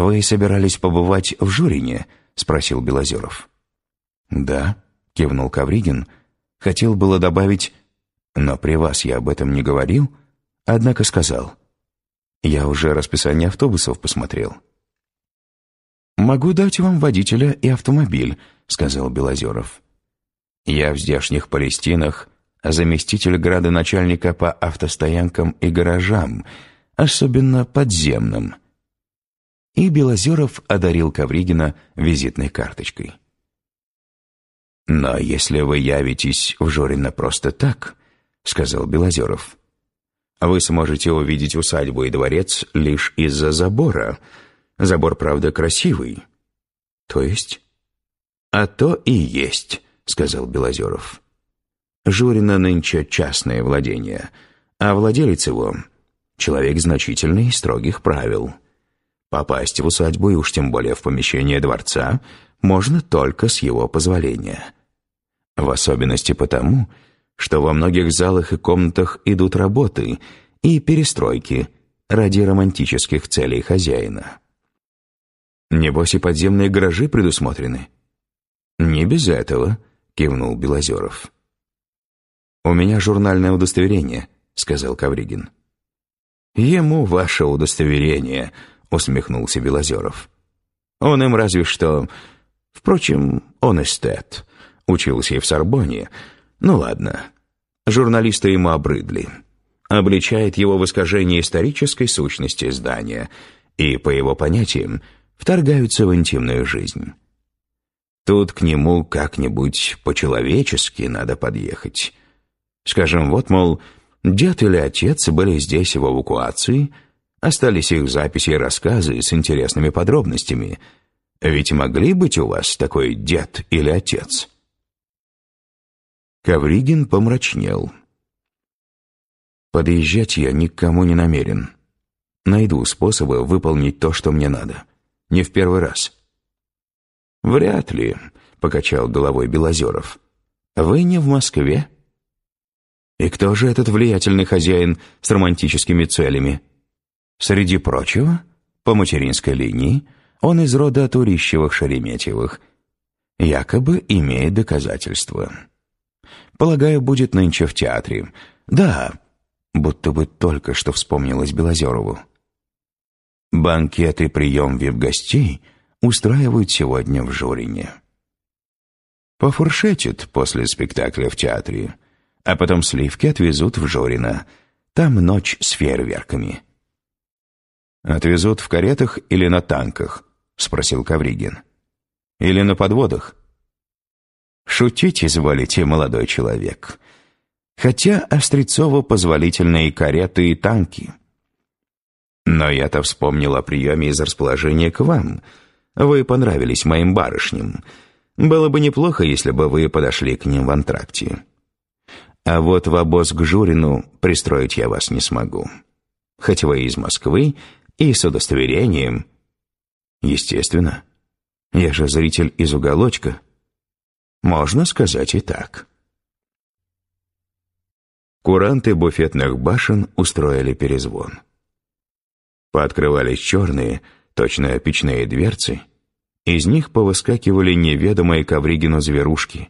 «Вы собирались побывать в Журине?» — спросил Белозеров. «Да», — кивнул Кавригин. Хотел было добавить, «но при вас я об этом не говорил», однако сказал, «Я уже расписание автобусов посмотрел». «Могу дать вам водителя и автомобиль», — сказал Белозеров. «Я в здешних Палестинах заместитель градоначальника по автостоянкам и гаражам, особенно подземным». И Белозеров одарил Ковригина визитной карточкой. «Но если вы явитесь в Жорино просто так», — сказал Белозеров, «вы сможете увидеть усадьбу и дворец лишь из-за забора. Забор, правда, красивый». «То есть?» «А то и есть», — сказал Белозеров. Журина нынче частное владение, а владелец его — человек значительный и строгих правил. Попасть в усадьбу и уж тем более в помещение дворца можно только с его позволения. В особенности потому, что во многих залах и комнатах идут работы и перестройки ради романтических целей хозяина. Небось и подземные гаражи предусмотрены? «Не без этого», — кивнул Белозеров. «У меня журнальное удостоверение», — сказал Кавригин. «Ему ваше удостоверение», — усмехнулся Белозеров. «Он им разве что... Впрочем, он эстет. Учился и в Сорбоне. Ну ладно. Журналисты ему обрыдли. Обличает его в искажении исторической сущности здания и, по его понятиям, вторгаются в интимную жизнь. Тут к нему как-нибудь по-человечески надо подъехать». Скажем, вот, мол, дед или отец были здесь в эвакуации, остались их записи и рассказы с интересными подробностями. Ведь могли быть у вас такой дед или отец? Ковригин помрачнел. Подъезжать я никому не намерен. Найду способы выполнить то, что мне надо. Не в первый раз. «Вряд ли», — покачал головой Белозеров. «Вы не в Москве?» И кто же этот влиятельный хозяин с романтическими целями? Среди прочего, по материнской линии, он из рода Турищевых-Шереметьевых. Якобы имеет доказательства. Полагаю, будет нынче в театре. Да, будто бы только что вспомнилось Белозерову. Банкет и прием вип-гостей устраивают сегодня в Журине. Пофуршетит после спектакля в театре – а потом сливки отвезут в Жорино. Там ночь с фейерверками». «Отвезут в каретах или на танках?» — спросил Кавригин. «Или на подводах?» «Шутить изволите, молодой человек. Хотя Острецову позволительны и кареты, и танки. Но я-то вспомнил о приеме из расположения к вам. Вы понравились моим барышням. Было бы неплохо, если бы вы подошли к ним в антракте. А вот в обоз к Журину пристроить я вас не смогу. Хоть вы из Москвы и с удостоверением. Естественно. Я же зритель из уголочка. Можно сказать и так. Куранты буфетных башен устроили перезвон. Пооткрывались черные, точно печные дверцы. Из них повыскакивали неведомые Ковригину зверушки.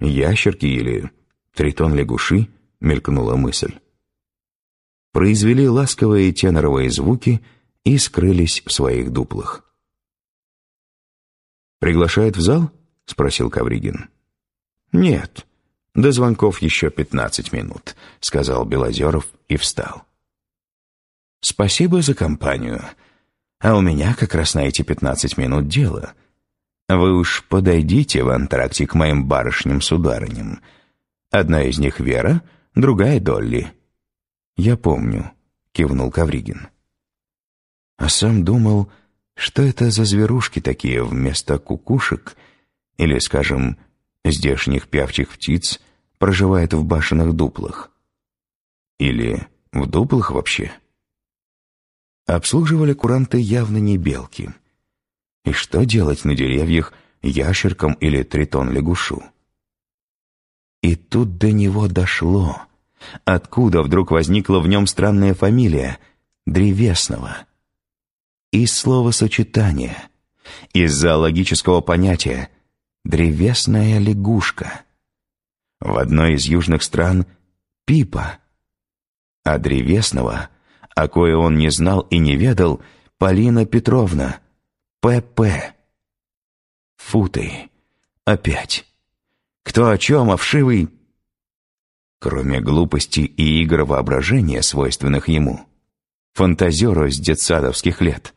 Ящерки или Тритон лягуши, мелькнула мысль. Произвели ласковые теноровые звуки и скрылись в своих дуплах. «Приглашают в зал?» — спросил Кавригин. «Нет, до звонков еще пятнадцать минут», — сказал Белозеров и встал. «Спасибо за компанию. А у меня как раз на эти пятнадцать минут дело. Вы уж подойдите в антракте к моим барышням-сударыням. Одна из них Вера, другая Долли. «Я помню», — кивнул Кавригин. А сам думал, что это за зверушки такие вместо кукушек или, скажем, здешних пявчих птиц проживают в башенных дуплах. Или в дуплах вообще. Обслуживали куранты явно не белки. И что делать на деревьях ящеркам или тритон-лягушу? И тут до него дошло. Откуда вдруг возникла в нем странная фамилия — Древесного? из словосочетания, из зоологического понятия «древесная лягушка». В одной из южных стран – пипа, а древесного, о кое он не знал и не ведал, Полина Петровна, П.П. Фу ты, опять. Кто о чем, а вшивый... Кроме глупости и игр воображения, свойственных ему, фантазеру с детсадовских лет,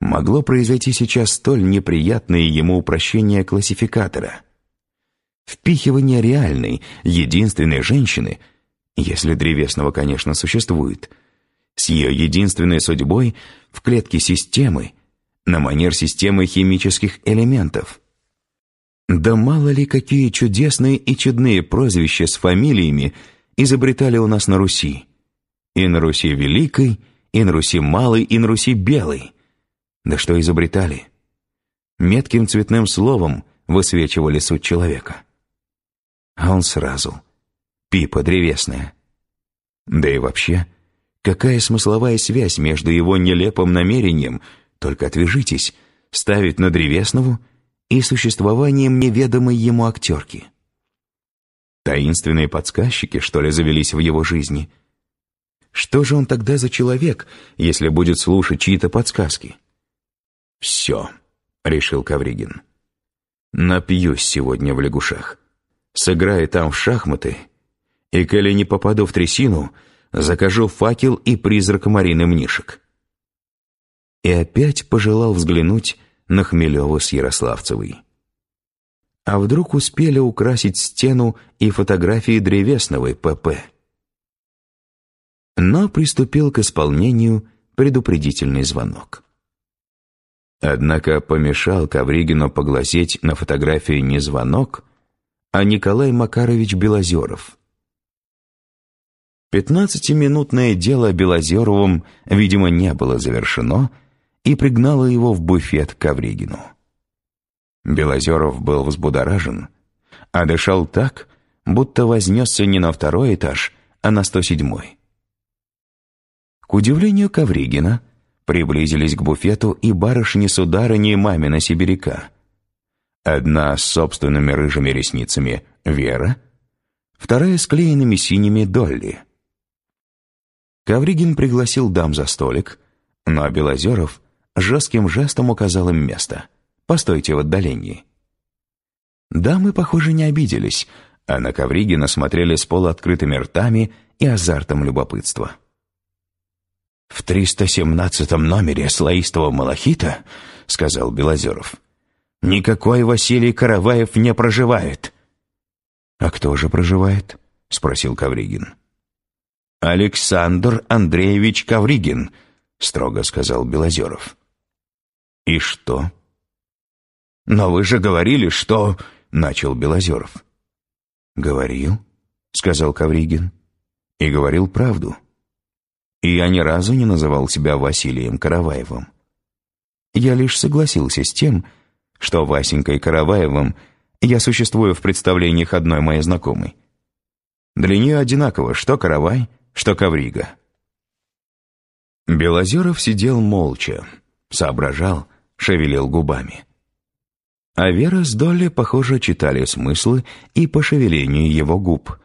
могло произойти сейчас столь неприятное ему упрощение классификатора. Впихивание реальной, единственной женщины, если древесного, конечно, существует, с ее единственной судьбой в клетке системы, на манер системы химических элементов – да мало ли какие чудесные и чудные прозвища с фамилиями изобретали у нас на Руси. И на Руси Великой, и на Руси Малой, и на Руси Белой. Да что изобретали? Метким цветным словом высвечивали суть человека. А он сразу. Пипа древесная. Да и вообще, какая смысловая связь между его нелепым намерением, только отвяжитесь, ставить на древеснову и существованием неведомой ему актерки. Таинственные подсказчики, что ли, завелись в его жизни? Что же он тогда за человек, если будет слушать чьи-то подсказки? «Все», — решил Кавригин. «Напьюсь сегодня в лягушах. Сыграю там в шахматы, и, коли не попаду в трясину, закажу факел и призрак Марины Мнишек». И опять пожелал взглянуть на Хмелева с Ярославцевой. А вдруг успели украсить стену и фотографии древесного ПП? Но приступил к исполнению предупредительный звонок. Однако помешал Ковригину поглазеть на фотографии не звонок, а Николай Макарович Белозеров. Пятнадцатиминутное дело Белозеровым, видимо, не было завершено, и пригнала его в буфет к Ковригину. Белозеров был взбудоражен, а дышал так, будто вознесся не на второй этаж, а на сто седьмой. К удивлению Ковригина, приблизились к буфету и барышни-сударыни мамина сибиряка. Одна с собственными рыжими ресницами Вера, вторая с клеенными синими Долли. Ковригин пригласил дам за столик, но Белозеров жестким жестом указал им место. «Постойте в отдалении». Дамы, похоже, не обиделись, а на Ковригина смотрели с полуоткрытыми ртами и азартом любопытства. «В 317 номере слоистого малахита, — сказал Белозеров, — никакой Василий Караваев не проживает». «А кто же проживает?» — спросил Ковригин. «Александр Андреевич Ковригин», — строго сказал Белозеров. «И что?» «Но вы же говорили, что...» — начал Белозеров. «Говорил», — сказал Кавригин. «И говорил правду. И я ни разу не называл себя Василием Караваевым. Я лишь согласился с тем, что Васенькой Караваевым я существую в представлениях одной моей знакомой. Для нее одинаково, что Каравай, что Коврига». Белозеров сидел молча, соображал, шевелил губами. А Вера с Долли, похоже, читали смыслы и по шевелению его губ.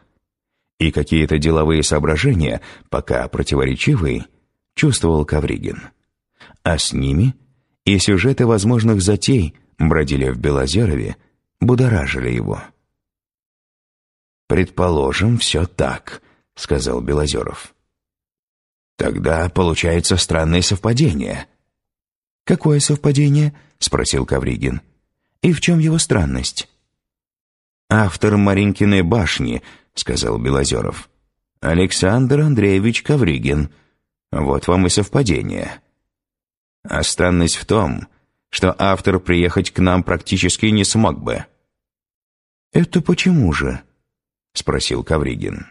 И какие-то деловые соображения, пока противоречивые, чувствовал Кавригин. А с ними и сюжеты возможных затей бродили в Белозерове, будоражили его. «Предположим, все так», — сказал Белозеров. «Тогда получается странное совпадение», «Какое совпадение?» — спросил Кавригин. «И в чем его странность?» «Автор Маринкиной башни», — сказал Белозеров. «Александр Андреевич Кавригин. Вот вам и совпадение. А странность в том, что автор приехать к нам практически не смог бы». «Это почему же?» — спросил Кавригин.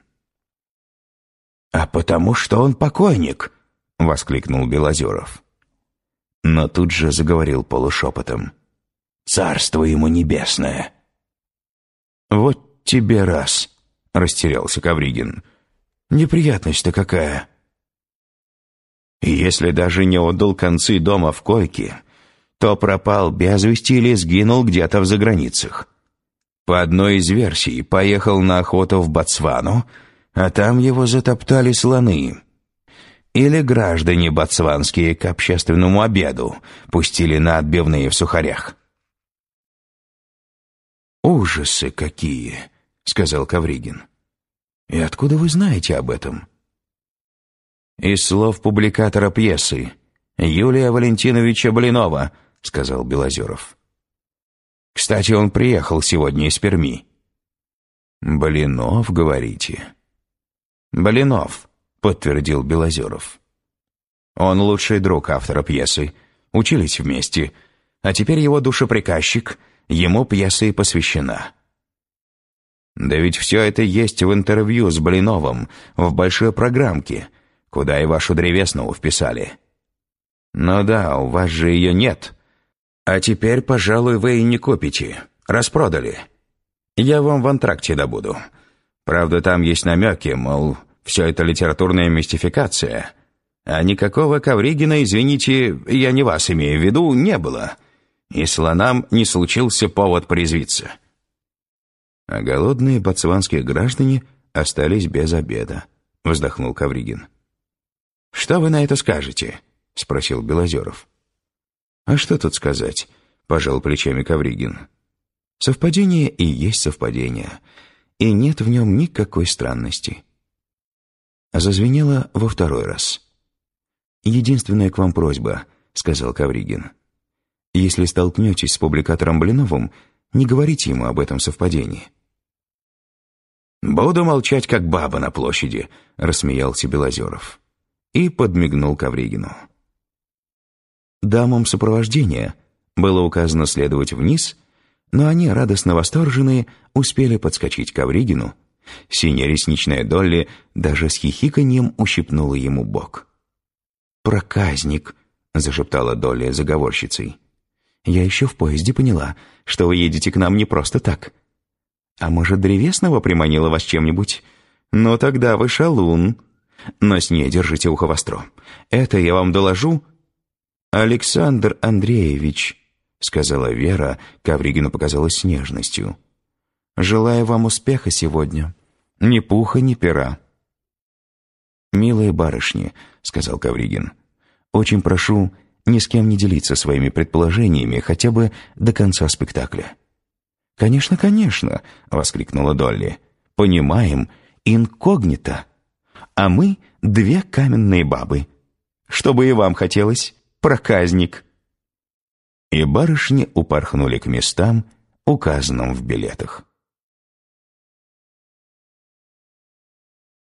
«А потому что он покойник», — воскликнул Белозеров но тут же заговорил полушепотом. «Царство ему небесное!» «Вот тебе раз!» — растерялся Кавригин. «Неприятность-то какая!» Если даже не отдал концы дома в койке, то пропал без вести или сгинул где-то в заграницах. По одной из версий, поехал на охоту в Ботсвану, а там его затоптали слоны. Или граждане ботсванские к общественному обеду пустили на отбивные в сухарях. «Ужасы какие!» — сказал Кавригин. «И откуда вы знаете об этом?» «Из слов публикатора пьесы. Юлия Валентиновича Блинова», — сказал Белозеров. «Кстати, он приехал сегодня из Перми». «Блинов, говорите?» «Блинов», — подтвердил Белозеров. «Он лучший друг автора пьесы. Учились вместе. А теперь его душеприказчик, ему пьеса и посвящена». «Да ведь все это есть в интервью с Блиновым в большой программке», куда и вашу древесную вписали. Ну да, у вас же ее нет. А теперь, пожалуй, вы и не купите. Распродали. Я вам в антракте добуду. Правда, там есть намеки, мол, все это литературная мистификация. А никакого Ковригина, извините, я не вас имею в виду, не было. И слонам не случился повод призвиться. А голодные ботсванские граждане остались без обеда, вздохнул Ковригин. «Что вы на это скажете?» — спросил Белозеров. «А что тут сказать?» — пожал плечами Ковригин. «Совпадение и есть совпадение, и нет в нем никакой странности». Зазвенело во второй раз. «Единственная к вам просьба», — сказал Ковригин. «Если столкнетесь с публикатором Блиновым, не говорите ему об этом совпадении». «Буду молчать, как баба на площади», — рассмеялся Белозеров и подмигнул Ковригину. Дамам сопровождения было указано следовать вниз, но они, радостно восторженные, успели подскочить к Ковригину. Синяя ресничная Долли даже с хихиканьем ущипнула ему бок. «Проказник», — зашептала Долли заговорщицей. «Я еще в поезде поняла, что вы едете к нам не просто так. А может, древесного приманила вас чем-нибудь? Ну тогда вы шалун» но с ней держите ухо востро. Это я вам доложу». «Александр Андреевич», — сказала Вера, Ковригину показалась с нежностью. «Желаю вам успеха сегодня. Ни пуха, ни пера». «Милые барышни», — сказал Ковригин, — «очень прошу ни с кем не делиться своими предположениями хотя бы до конца спектакля». «Конечно, конечно», — воскликнула Долли. «Понимаем, инкогнито» а мы две каменные бабы. Чтобы и вам хотелось, проказник». И барышни упорхнули к местам, указанным в билетах.